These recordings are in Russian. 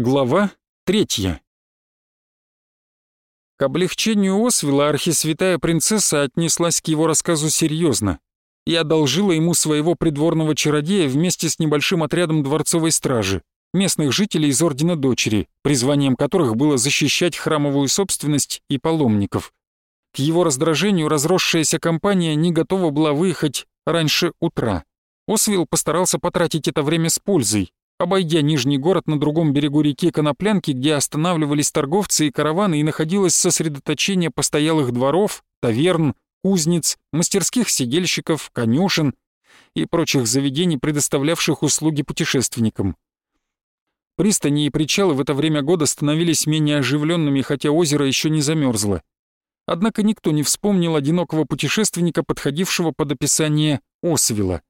Глава третья. К облегчению Освела архисвятая принцесса отнеслась к его рассказу серьезно и одолжила ему своего придворного чародея вместе с небольшим отрядом дворцовой стражи, местных жителей из Ордена Дочери, призванием которых было защищать храмовую собственность и паломников. К его раздражению разросшаяся компания не готова была выехать раньше утра. Освил постарался потратить это время с пользой, Обойдя Нижний город на другом берегу реки Коноплянки, где останавливались торговцы и караваны и находилось сосредоточение постоялых дворов, таверн, кузниц, мастерских сидельщиков, конюшен и прочих заведений, предоставлявших услуги путешественникам. Пристани и причалы в это время года становились менее оживленными, хотя озеро еще не замерзло. Однако никто не вспомнил одинокого путешественника, подходившего под описание Освела.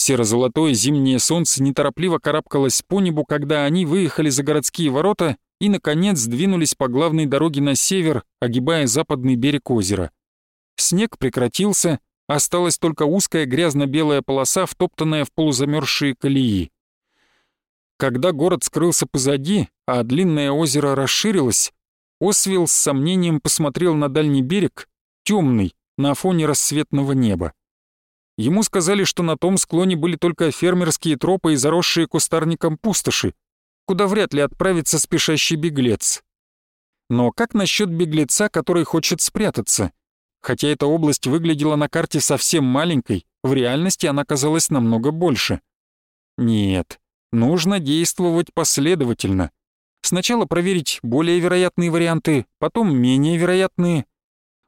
Серо-золотое зимнее солнце неторопливо карабкалось по небу, когда они выехали за городские ворота и, наконец, двинулись по главной дороге на север, огибая западный берег озера. Снег прекратился, осталась только узкая грязно-белая полоса, втоптанная в полузамерзшие колеи. Когда город скрылся позади, а длинное озеро расширилось, Освилл с сомнением посмотрел на дальний берег, темный, на фоне рассветного неба. Ему сказали, что на том склоне были только фермерские тропы и заросшие кустарником пустоши, куда вряд ли отправится спешащий беглец. Но как насчет беглеца, который хочет спрятаться? Хотя эта область выглядела на карте совсем маленькой, в реальности она казалась намного больше. Нет, нужно действовать последовательно. Сначала проверить более вероятные варианты, потом менее вероятные,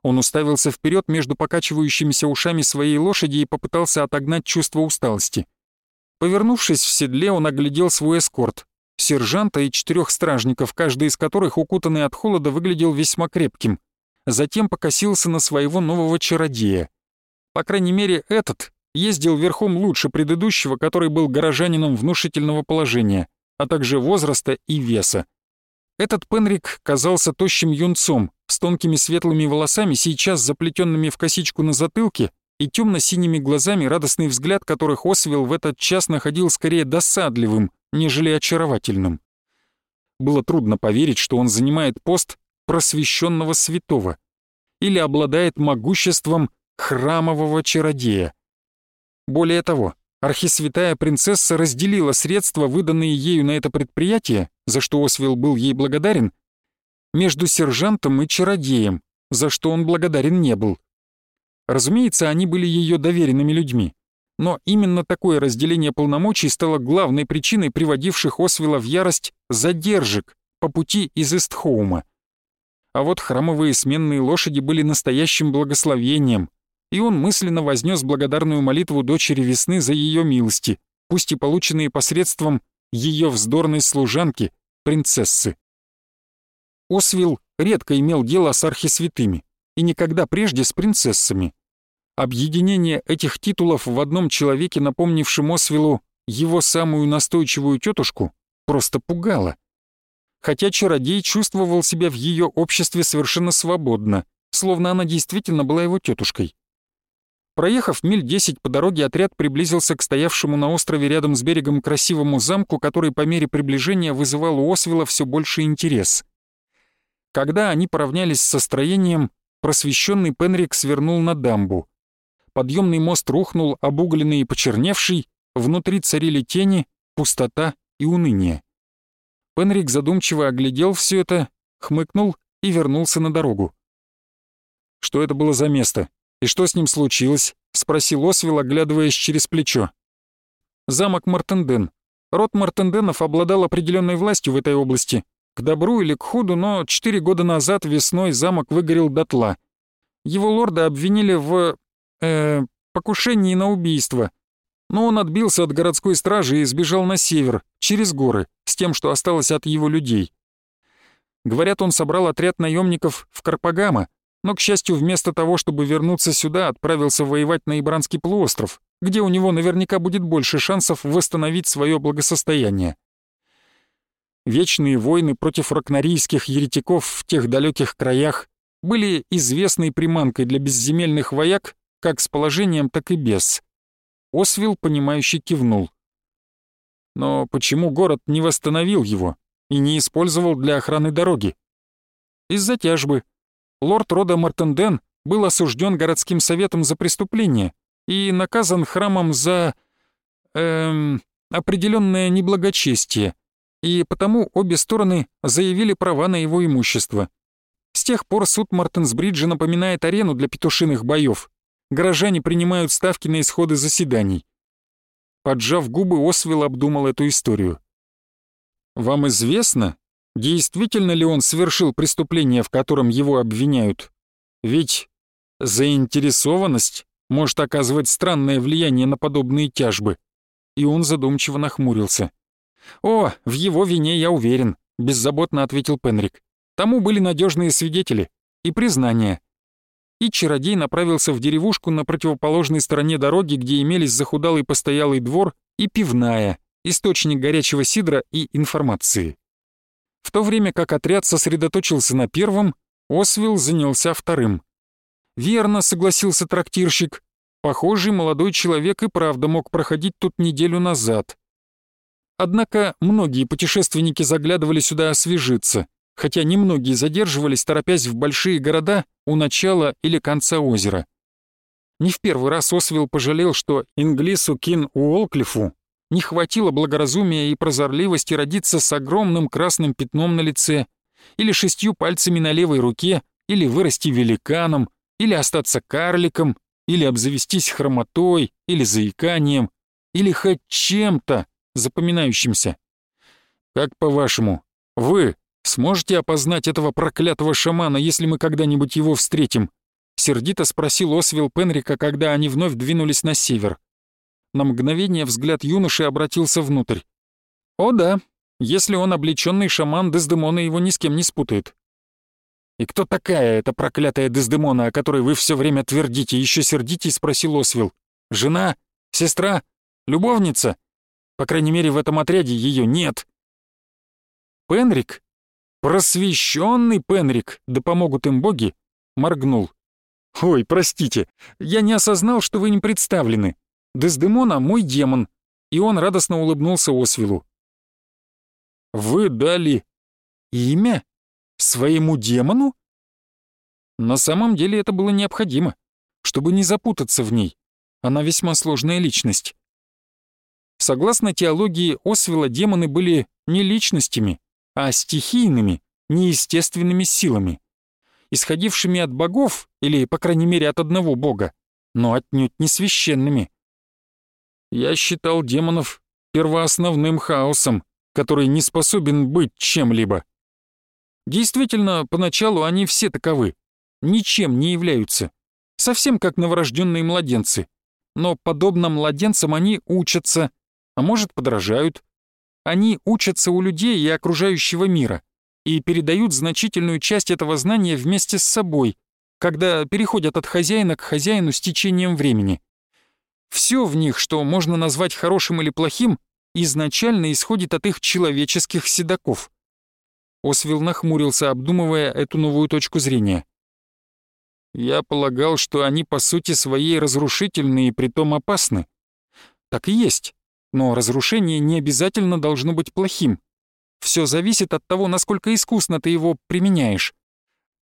он уставился вперед между покачивающимися ушами своей лошади и попытался отогнать чувство усталости. Повернувшись в седле, он оглядел свой эскорт. Сержанта и четырех стражников, каждый из которых, укутанный от холода, выглядел весьма крепким. Затем покосился на своего нового чародея. По крайней мере, этот ездил верхом лучше предыдущего, который был горожанином внушительного положения, а также возраста и веса. Этот Пенрик казался тощим юнцом, с тонкими светлыми волосами, сейчас заплетенными в косичку на затылке, и темно-синими глазами, радостный взгляд которых Освел в этот час находил скорее досадливым, нежели очаровательным. Было трудно поверить, что он занимает пост просвещенного святого или обладает могуществом храмового чародея. Более того, архисвятая принцесса разделила средства, выданные ею на это предприятие, за что Освел был ей благодарен, между сержантом и чародеем, за что он благодарен не был. Разумеется, они были ее доверенными людьми, но именно такое разделение полномочий стало главной причиной приводивших Освела в ярость задержек по пути из Эстхоума. А вот храмовые сменные лошади были настоящим благословением, и он мысленно вознес благодарную молитву дочери весны за ее милости, пусть и полученные посредством ее вздорной служанки, принцессы. Освил редко имел дело с архисвятыми и никогда прежде с принцессами. Объединение этих титулов в одном человеке, напомнившем Освилу его самую настойчивую тетушку, просто пугало. Хотя чародей чувствовал себя в ее обществе совершенно свободно, словно она действительно была его тетушкой. Проехав миль десять по дороге, отряд приблизился к стоявшему на острове рядом с берегом красивому замку, который по мере приближения вызывал у Освила все больше интерес. Когда они поравнялись со строением, просвещенный Пенрик свернул на дамбу. Подъемный мост рухнул, обугленный и почерневший, внутри царили тени, пустота и уныние. Пенрик задумчиво оглядел все это, хмыкнул и вернулся на дорогу. «Что это было за место? И что с ним случилось?» — спросил Освил, оглядываясь через плечо. «Замок Мартенден. Род Мартенденов обладал определенной властью в этой области. К добру или к худу, но четыре года назад весной замок выгорел дотла. Его лорда обвинили в... э покушении на убийство. Но он отбился от городской стражи и сбежал на север, через горы, с тем, что осталось от его людей. Говорят, он собрал отряд наемников в Карпагама, но, к счастью, вместо того, чтобы вернуться сюда, отправился воевать на Ибранский полуостров, где у него наверняка будет больше шансов восстановить свое благосостояние. Вечные войны против ракнарийских еретиков в тех далеких краях были известной приманкой для безземельных вояк как с положением, так и без. Освил, понимающе кивнул. Но почему город не восстановил его? и не использовал для охраны дороги. Из-за тяжбы лорд рода Мартенден был осужден городским советом за преступление и наказан храмом за... эм... определенное неблагочестие, и потому обе стороны заявили права на его имущество. С тех пор суд Мартенсбриджа напоминает арену для петушиных боев. Горожане принимают ставки на исходы заседаний. Поджав губы, Освилл обдумал эту историю. «Вам известно, действительно ли он совершил преступление, в котором его обвиняют? Ведь заинтересованность может оказывать странное влияние на подобные тяжбы». И он задумчиво нахмурился. «О, в его вине я уверен», — беззаботно ответил Пенрик. «Тому были надежные свидетели и признания». И чародей направился в деревушку на противоположной стороне дороги, где имелись захудалый постоялый двор и пивная, источник горячего сидра и информации. В то время как отряд сосредоточился на первом, Освилл занялся вторым. «Верно», — согласился трактирщик. «Похожий молодой человек и правда мог проходить тут неделю назад». Однако многие путешественники заглядывали сюда освежиться, хотя немногие задерживались, торопясь в большие города у начала или конца озера. Не в первый раз Освилл пожалел, что Инглису Кин Уолклифу не хватило благоразумия и прозорливости родиться с огромным красным пятном на лице, или шестью пальцами на левой руке, или вырасти великаном, или остаться карликом, или обзавестись хромотой, или заиканием, или хоть чем-то запоминающимся. Как по-вашему, вы сможете опознать этого проклятого шамана, если мы когда-нибудь его встретим?» Сердито спросил Освилл Пенрика, когда они вновь двинулись на север. На мгновение взгляд юноши обратился внутрь. «О да, если он облеченный шаман, Дездемона его ни с кем не спутает». «И кто такая эта проклятая Дездемона, о которой вы все время твердите, еще сердитей?» — спросил Освилл. «Жена? Сестра? Любовница? По крайней мере, в этом отряде ее нет». Пенрик, просвещенный Пенрик, да помогут им боги, моргнул. «Ой, простите, я не осознал, что вы не представлены. Дездемона — мой демон», и он радостно улыбнулся Освилу. «Вы дали имя своему демону?» На самом деле это было необходимо, чтобы не запутаться в ней. Она весьма сложная личность. Согласно теологии Освила, демоны были не личностями, а стихийными, неестественными силами, исходившими от богов, или, по крайней мере, от одного бога, но отнюдь не священными. Я считал демонов первоосновным хаосом, который не способен быть чем-либо. Действительно, поначалу они все таковы, ничем не являются, совсем как новорожденные младенцы. Но, подобно младенцам, они учатся, а может, подражают. Они учатся у людей и окружающего мира и передают значительную часть этого знания вместе с собой, когда переходят от хозяина к хозяину с течением времени. Все в них, что можно назвать хорошим или плохим, изначально исходит от их человеческих седаков. Освилл нахмурился, обдумывая эту новую точку зрения. «Я полагал, что они по сути своей разрушительны и притом опасны. Так и есть, но разрушение не обязательно должно быть плохим. Все зависит от того, насколько искусно ты его применяешь.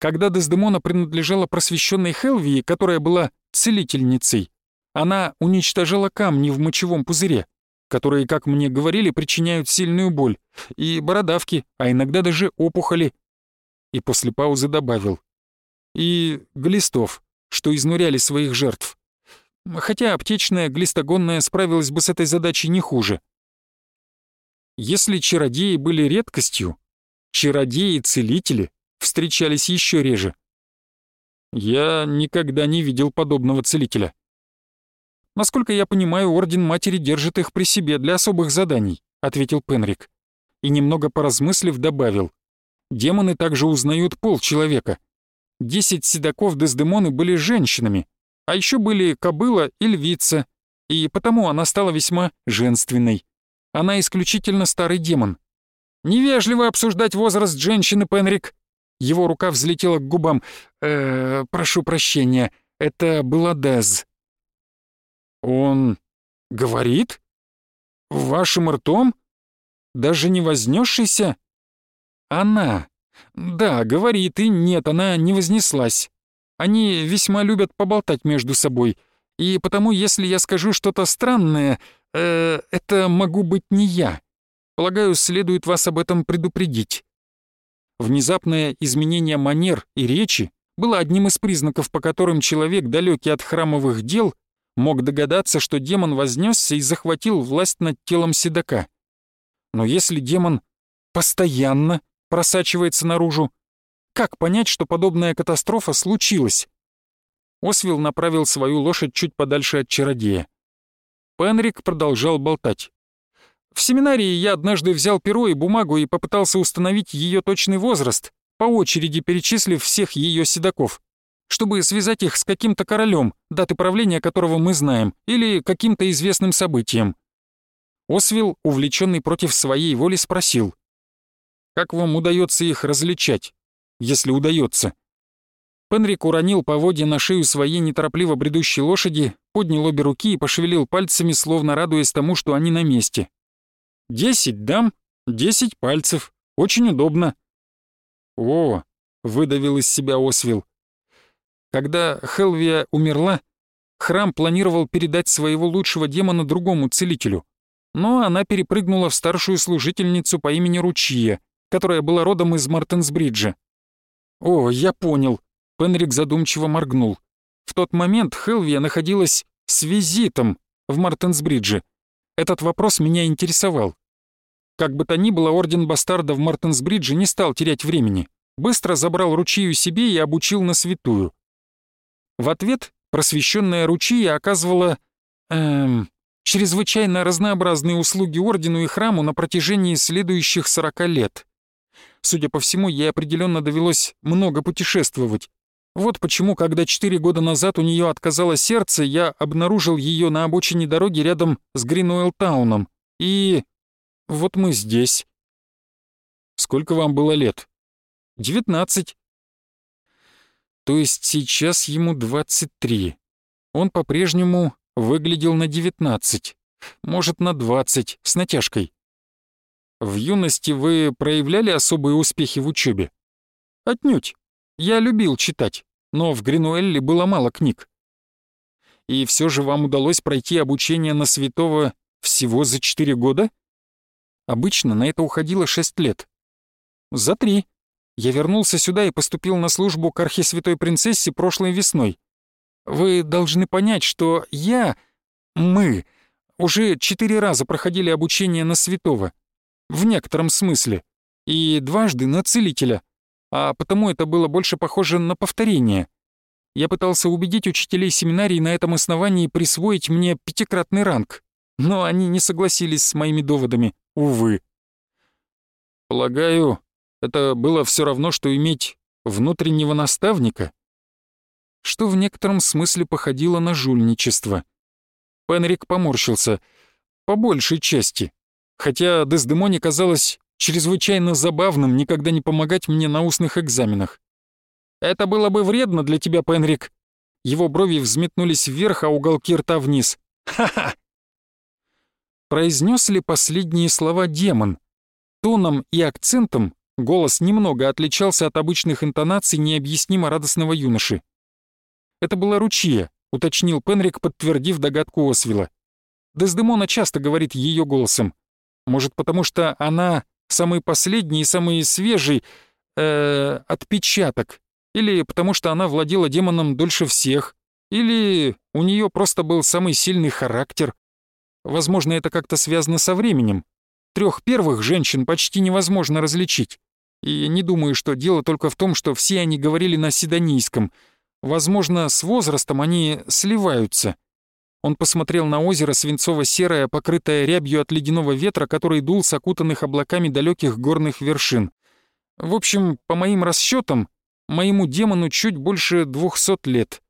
Когда Дездемона принадлежала просвещенной Хелвии, которая была целительницей, она уничтожала камни в мочевом пузыре, которые, как мне говорили, причиняют сильную боль, и бородавки, а иногда даже опухоли. И после паузы добавил. И глистов, что изнуряли своих жертв. Хотя аптечная глистогонная справилась бы с этой задачей не хуже. Если чародеи были редкостью, чародеи-целители встречались еще реже. Я никогда не видел подобного целителя. «Насколько я понимаю, Орден Матери держит их при себе для особых заданий», — ответил Пенрик. И немного поразмыслив добавил. «Демоны также узнают пол человека. Десять седаков Дездемоны были женщинами, а еще были кобыла и львица, и потому она стала весьма женственной. Она исключительно старый демон. Невежливо обсуждать возраст женщины, Пенрик. Его рука взлетела к губам. «Э, прошу прощения, это была Дез. «Он говорит? Вашим ртом? Даже не вознесшийся? Она. Да, говорит, и нет, она не вознеслась. Они весьма любят поболтать между собой, и потому, если я скажу что-то странное, э, это могу быть не я. Полагаю, следует вас об этом предупредить. Внезапное изменение манер и речи было одним из признаков, по которым человек, далекий от храмовых дел, мог догадаться, что демон вознесся и захватил власть над телом седока. Но если демон постоянно просачивается наружу, как понять, что подобная катастрофа случилась? Освил направил свою лошадь чуть подальше от чародея. Пенрик продолжал болтать. В семинарии я однажды взял перо и бумагу и попытался установить ее точный возраст, по очереди перечислив всех ее седаков, чтобы связать их с каким-то королем, даты правления которого мы знаем, или каким-то известным событием. Освил, увлеченный против своей воли, спросил, «Как вам удается их различать, если удается?» Пенрик уронил поводья на шею своей неторопливо бредущей лошади, поднял обе руки и пошевелил пальцами, словно радуясь тому, что они на месте. Десять дам, десять пальцев. Очень удобно». «О!» — выдавил из себя Освил. Когда Хелвия умерла, храм планировал передать своего лучшего демона другому целителю, но она перепрыгнула в старшую служительницу по имени Ручья, которая была родом из Мартенсбриджа. «О, я понял», — Пенрик задумчиво моргнул. В тот момент Хелвия находилась с визитом в Мартенсбридже. Этот вопрос меня интересовал. Как бы то ни было, Орден Бастарда в Мартенсбридже не стал терять времени. Быстро забрал ручью себе и обучил на святую. В ответ просвещенная ручья оказывала... Эм, чрезвычайно разнообразные услуги Ордену и Храму на протяжении следующих сорока лет. Судя по всему, ей определенно довелось много путешествовать. Вот почему, когда четыре года назад у нее отказало сердце, я обнаружил ее на обочине дороги рядом с Гринуэлл-тауном. И вот мы здесь. Сколько вам было лет? Девятнадцать. То есть сейчас ему двадцать три. Он по-прежнему выглядел на девятнадцать. Может, на двадцать, с натяжкой. В юности вы проявляли особые успехи в учебе? Отнюдь. Я любил читать, но в Гринуэлле было мало книг. И все же вам удалось пройти обучение на святого всего за четыре года? Обычно на это уходило шесть лет. За три. Я вернулся сюда и поступил на службу к архисвятой принцессе прошлой весной. Вы должны понять, что я, мы, уже четыре раза проходили обучение на святого. В некотором смысле. И дважды на целителя. А потому это было больше похоже на повторение. Я пытался убедить учителей семинарии на этом основании присвоить мне пятикратный ранг, но они не согласились с моими доводами увы. Полагаю, это было все равно, что иметь внутреннего наставника, что в некотором смысле походило на жульничество. Пенрик поморщился, по большей части, хотя Дездемоне казалось чрезвычайно забавным никогда не помогать мне на устных экзаменах. «Это было бы вредно для тебя, Пенрик». Его брови взметнулись вверх, а уголки рта вниз. «Ха-ха! Произнес ли последние слова демон? Тоном и акцентом голос немного отличался от обычных интонаций необъяснимо радостного юноши. «Это была ручья», — уточнил Пенрик, подтвердив догадку Освила. Дездемона часто говорит ее голосом. Может, потому что она самый последний и самый свежий э, отпечаток, или потому что она владела демоном дольше всех, или у нее просто был самый сильный характер. Возможно, это как-то связано со временем. Трех первых женщин почти невозможно различить. И не думаю, что дело только в том, что все они говорили на сидонийском. Возможно, с возрастом они сливаются. Он посмотрел на озеро свинцово-серое, покрытое рябью от ледяного ветра, который дул с окутанных облаками далеких горных вершин. В общем, по моим расчетам, моему демону чуть больше двухсот лет.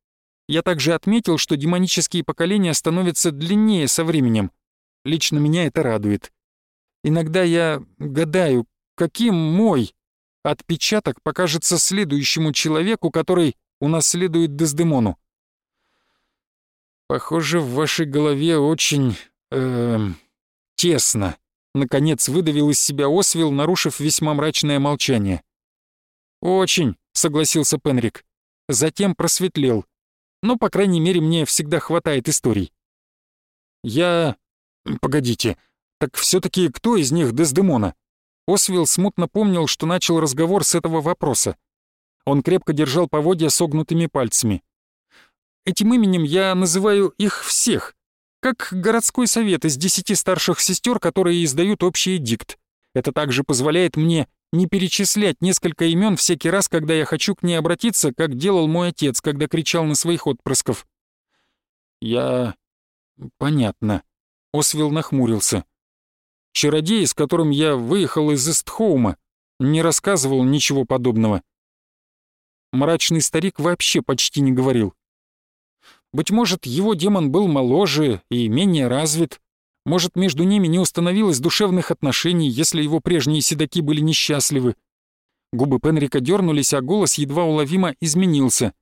Я также отметил, что демонические поколения становятся длиннее со временем. Лично меня это радует. Иногда я гадаю, каким мой отпечаток покажется следующему человеку, который унаследует Дездемону. Похоже, в вашей голове очень... Э, тесно, Наконец выдавил из себя Освил, нарушив весьма мрачное молчание. «Очень», — согласился Пенрик. Затем просветлел. «Но, по крайней мере, мне всегда хватает историй». «Я... Погодите, так все таки кто из них Дездемона?» Освил смутно помнил, что начал разговор с этого вопроса. Он крепко держал поводья согнутыми пальцами. «Этим именем я называю их всех, как городской совет из десяти старших сестер, которые издают общий дикт. Это также позволяет мне не перечислять несколько имен всякий раз, когда я хочу к ней обратиться, как делал мой отец, когда кричал на своих отпрысков. Я... понятно. Освил нахмурился. Чародей, с которым я выехал из Эстхоума, не рассказывал ничего подобного. Мрачный старик вообще почти не говорил. Быть может, его демон был моложе и менее развит. Может, между ними не установилось душевных отношений, если его прежние седаки были несчастливы. Губы Пенрика дернулись, а голос едва уловимо изменился.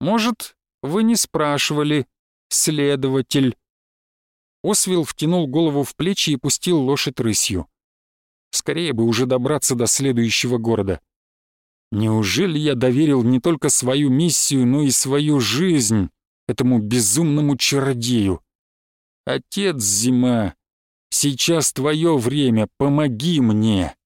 «Может, вы не спрашивали, следователь?» Освил втянул голову в плечи и пустил лошадь рысью. Скорее бы уже добраться до следующего города. Неужели я доверил не только свою миссию, но и свою жизнь этому безумному чародею? Отец Зима, сейчас твое время, помоги мне!»